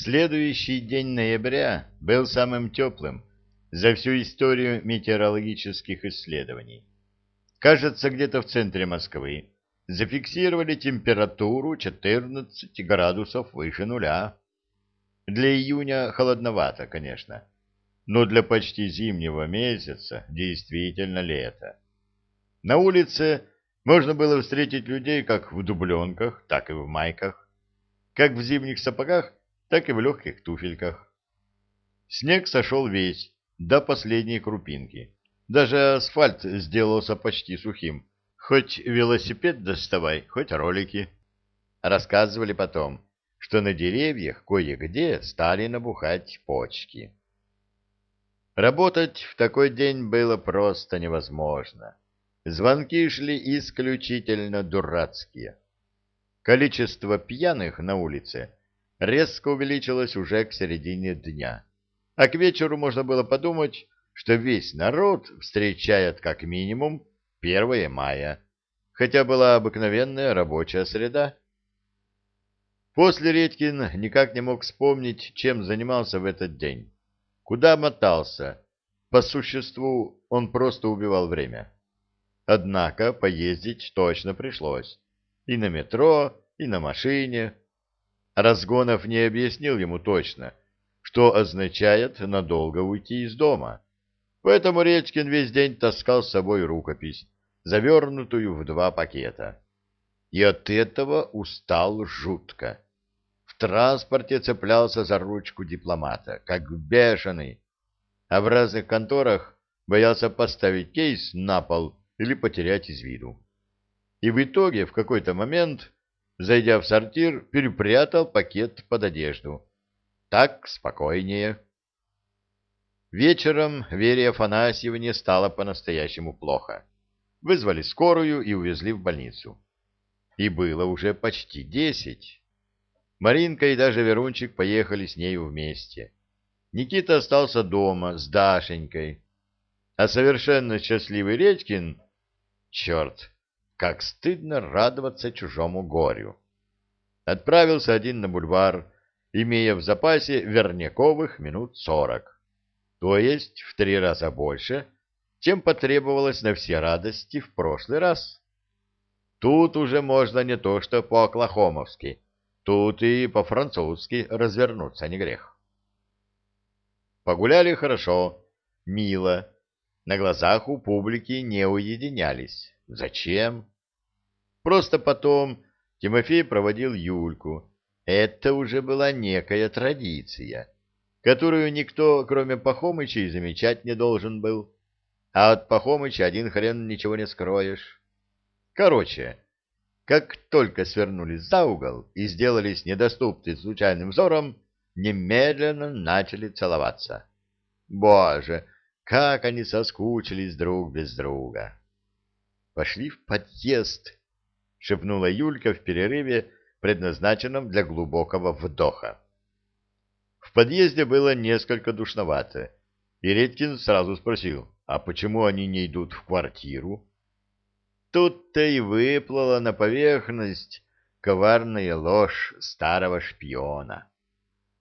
Следующий день ноября был самым теплым за всю историю метеорологических исследований. Кажется, где-то в центре Москвы зафиксировали температуру 14 градусов выше нуля. Для июня холодновато, конечно, но для почти зимнего месяца действительно лето. На улице можно было встретить людей как в дубленках, так и в майках, как в зимних сапогах, так и в легких туфельках. Снег сошел весь, до последней крупинки. Даже асфальт сделался почти сухим. Хоть велосипед доставай, хоть ролики. Рассказывали потом, что на деревьях кое-где стали набухать почки. Работать в такой день было просто невозможно. Звонки шли исключительно дурацкие. Количество пьяных на улице резко увеличилось уже к середине дня, а к вечеру можно было подумать, что весь народ встречает как минимум 1 мая, хотя была обыкновенная рабочая среда. После Редькин никак не мог вспомнить, чем занимался в этот день. Куда мотался? По существу он просто убивал время. Однако поездить точно пришлось. И на метро, и на машине. Разгонов не объяснил ему точно, что означает надолго уйти из дома. Поэтому Редькин весь день таскал с собой рукопись, завернутую в два пакета. И от этого устал жутко. В транспорте цеплялся за ручку дипломата, как бешеный, а в разных конторах боялся поставить кейс на пол или потерять из виду. И в итоге в какой-то момент, зайдя в сортир, перепрятал пакет под одежду. Так спокойнее. Вечером Вере Афанасьевне стало по-настоящему плохо. Вызвали скорую и увезли в больницу. И было уже почти десять. Маринка и даже Верунчик поехали с нею вместе. Никита остался дома с Дашенькой. А совершенно счастливый Редькин... Черт, как стыдно радоваться чужому горю. Отправился один на бульвар, имея в запасе верняковых минут сорок. То есть в три раза больше, чем потребовалось на все радости в прошлый раз. Тут уже можно не то что по-оклахомовски, тут и по-французски развернуться не грех. Погуляли хорошо, мило. На глазах у публики не уединялись. Зачем? Просто потом Тимофей проводил Юльку. Это уже была некая традиция, которую никто, кроме Пахомыча, замечать не должен был. А от Пахомыча один хрен ничего не скроешь. Короче, как только свернулись за угол и сделались недоступны случайным взором, немедленно начали целоваться. Боже, как они соскучились друг без друга! Пошли в подъезд, — шепнула Юлька в перерыве, предназначенном для глубокого вдоха. В подъезде было несколько душновато, и Редькин сразу спросил, а почему они не идут в квартиру? Тут-то и выплыла на поверхность коварная ложь старого шпиона.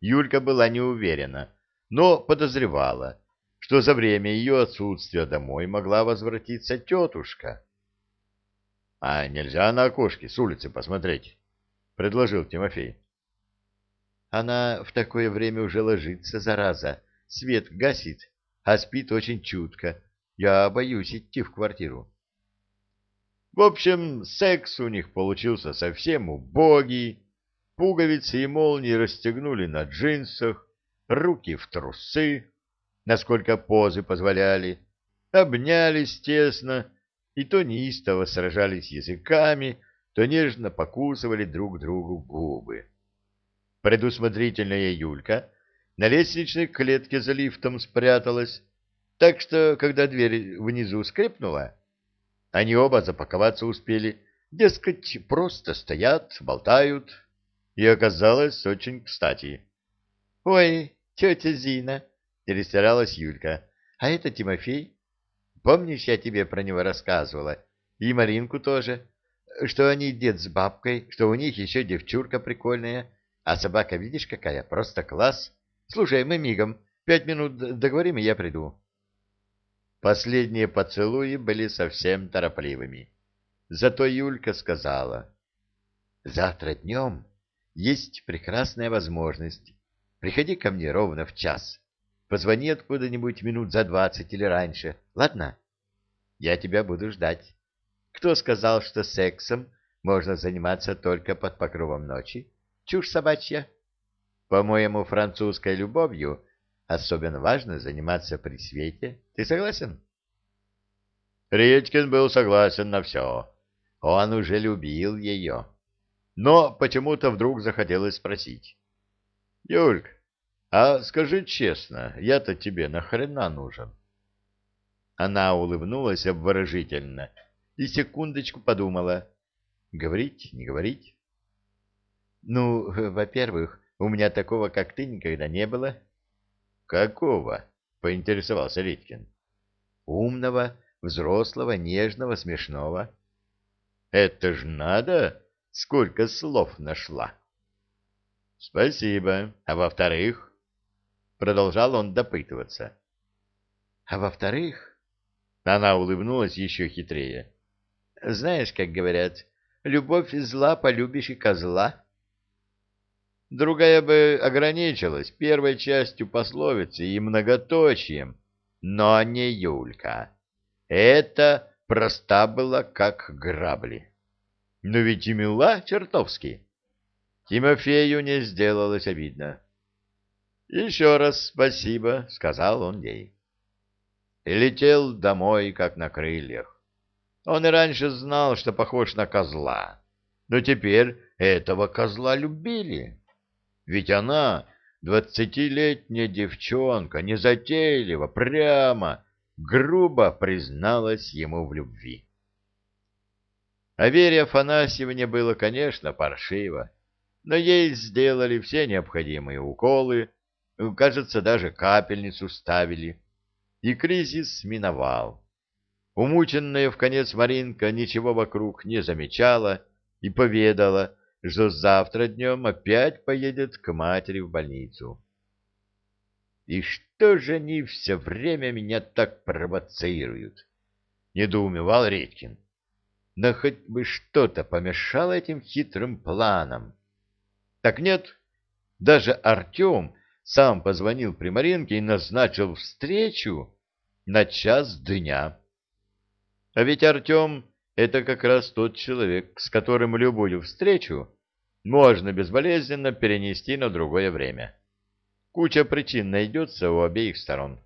Юлька была не уверена, но подозревала, что за время ее отсутствия домой могла возвратиться тетушка. — А нельзя на окошке с улицы посмотреть? — предложил Тимофей. — Она в такое время уже ложится, зараза, свет гасит, а спит очень чутко. Я боюсь идти в квартиру. В общем, секс у них получился совсем убогий, Пуговицы и молнии расстегнули на джинсах, руки в трусы, насколько позы позволяли, обнялись тесно и то неистово сражались языками, то нежно покусывали друг другу губы. Предусмотрительная Юлька на лестничной клетке за лифтом спряталась, так что, когда дверь внизу скрипнула, они оба запаковаться успели, дескать, просто стоят, болтают, и оказалось очень кстати. — Ой, тетя Зина, — перестаралась Юлька, — а это Тимофей. Помнишь, я тебе про него рассказывала? И Маринку тоже. Что они дед с бабкой, что у них еще девчурка прикольная, А собака, видишь, какая? Просто класс. Слушай, мы мигом. Пять минут договорим, и я приду. Последние поцелуи были совсем торопливыми. Зато Юлька сказала. Завтра днем есть прекрасная возможность. Приходи ко мне ровно в час. Позвони откуда-нибудь минут за двадцать или раньше. Ладно? Я тебя буду ждать. Кто сказал, что сексом можно заниматься только под покровом ночи? Чушь собачья. По-моему, французской любовью особенно важно заниматься при свете. Ты согласен? Редькин был согласен на все. Он уже любил ее. Но почему-то вдруг захотелось спросить. — Юлька, а скажи честно, я-то тебе нахрена нужен? Она улыбнулась обворожительно и секундочку подумала. Говорить, не говорить? Ну, во-первых, у меня такого, как ты, никогда не было. Какого? Поинтересовался Риткин. Умного, взрослого, нежного, смешного. Это ж надо, сколько слов нашла. Спасибо. А во-вторых? Продолжал он допытываться. А во-вторых, она улыбнулась еще хитрее. Знаешь, как говорят, любовь зла полюбишь и козла. Другая бы ограничилась первой частью пословицы и многоточием, но не Юлька. Это проста была, как грабли. Но ведь и мила чертовски. Тимофею не сделалось обидно. «Еще раз спасибо», — сказал он ей. И летел домой, как на крыльях. Он и раньше знал, что похож на козла, но теперь этого козла любили. Ведь она, двадцатилетняя девчонка, незатейливо, прямо, грубо призналась ему в любви. А Вере Афанасьевне было, конечно, паршиво, но ей сделали все необходимые уколы, Кажется, даже капельницу ставили. И кризис миновал. Умученная в конец Маринка ничего вокруг не замечала и поведала, что завтра днем опять поедет к матери в больницу. «И что же они все время меня так провоцируют?» — недоумевал Редькин. «Но хоть бы что-то помешало этим хитрым планам». «Так нет, даже Артем сам позвонил Примаренке и назначил встречу на час дня. А ведь Артем — это как раз тот человек, с которым любую встречу можно безболезненно перенести на другое время. Куча причин найдется у обеих сторон.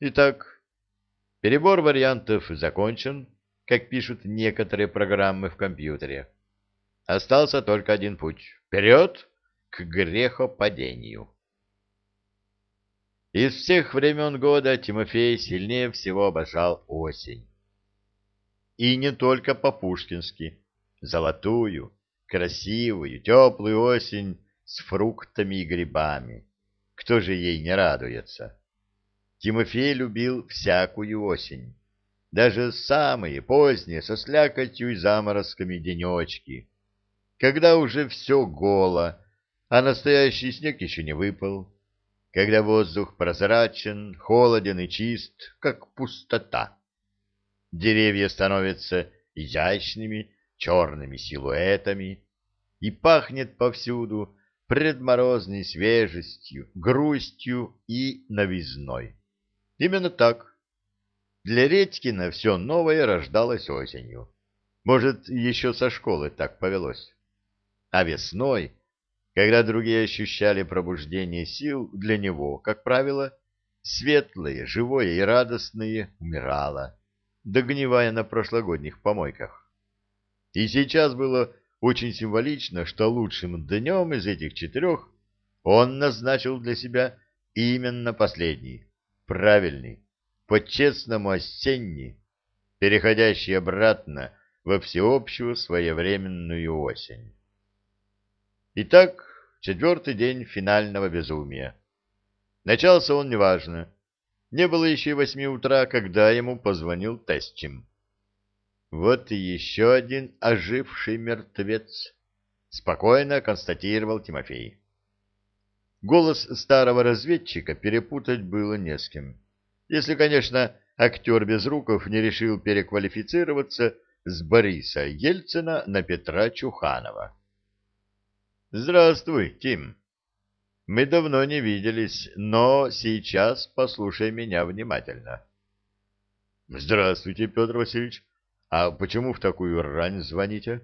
Итак, перебор вариантов закончен, как пишут некоторые программы в компьютере. Остался только один путь — вперед к грехопадению. Из всех времен года Тимофей сильнее всего обожал осень. И не только по-пушкински. Золотую, красивую, теплую осень с фруктами и грибами. Кто же ей не радуется? Тимофей любил всякую осень. Даже самые поздние, со слякотью и заморозками денечки. Когда уже все голо, а настоящий снег еще не выпал когда воздух прозрачен, холоден и чист, как пустота. Деревья становятся изящными черными силуэтами, и пахнет повсюду предморозной свежестью, грустью и новизной. Именно так. Для Редькина все новое рождалось осенью. Может, еще со школы так повелось. А весной когда другие ощущали пробуждение сил, для него, как правило, светлое, живое и радостное умирало, догнивая на прошлогодних помойках. И сейчас было очень символично, что лучшим днем из этих четырех он назначил для себя именно последний, правильный, по-честному осенний, переходящий обратно во всеобщую своевременную осень. Итак, четвертый день финального безумия. Начался он неважно. Не было еще восьми утра, когда ему позвонил Тестчим. Вот и еще один оживший мертвец. спокойно констатировал Тимофей. Голос старого разведчика перепутать было не с кем. Если, конечно, актер Безруков не решил переквалифицироваться с Бориса Ельцина на Петра Чуханова. «Здравствуй, Тим. Мы давно не виделись, но сейчас послушай меня внимательно». «Здравствуйте, Петр Васильевич. А почему в такую рань звоните?»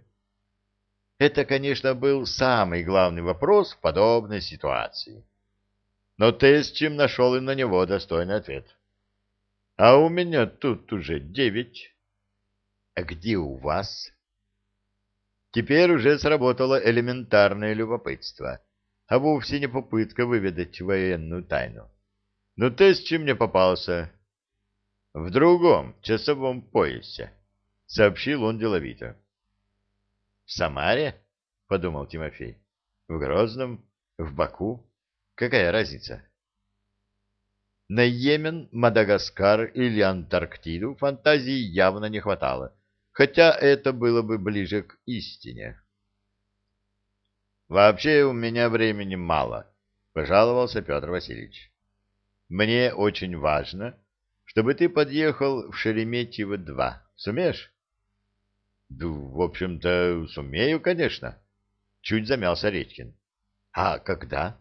Это, конечно, был самый главный вопрос в подобной ситуации. Но Тестчим нашел и на него достойный ответ. «А у меня тут уже девять». «А где у вас?» Теперь уже сработало элементарное любопытство, а вовсе не попытка выведать военную тайну. Но Тестчим мне попался в другом часовом поясе, — сообщил он деловито. — В Самаре? — подумал Тимофей. — В Грозном? В Баку? Какая разница? На Йемен, Мадагаскар или Антарктиду фантазии явно не хватало, хотя это было бы ближе к истине. «Вообще у меня времени мало», — пожаловался Петр Васильевич. «Мне очень важно, чтобы ты подъехал в Шереметьево-2. Сумеешь? — Да, в общем-то, сумею, конечно. Чуть замялся Редькин. — А когда?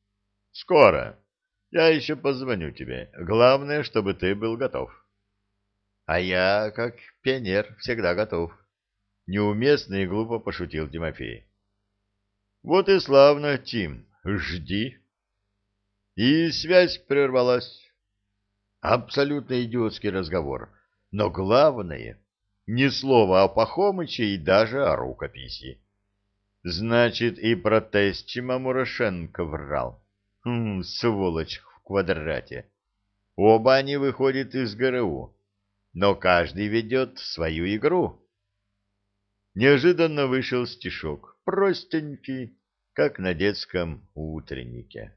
— Скоро. Я еще позвоню тебе. Главное, чтобы ты был готов. — А я, как пионер, всегда готов. Неуместно и глупо пошутил Тимофей. — Вот и славно, Тим. Жди. И связь прервалась. Абсолютно идиотский разговор. Но главное, ни слова о Пахомыче и даже о рукописи. Значит, и про Тестчима Мурошенко врал. Хм, сволочь в квадрате. Оба они выходят из ГРУ, но каждый ведет свою игру. Неожиданно вышел стишок, простенький, как на детском утреннике.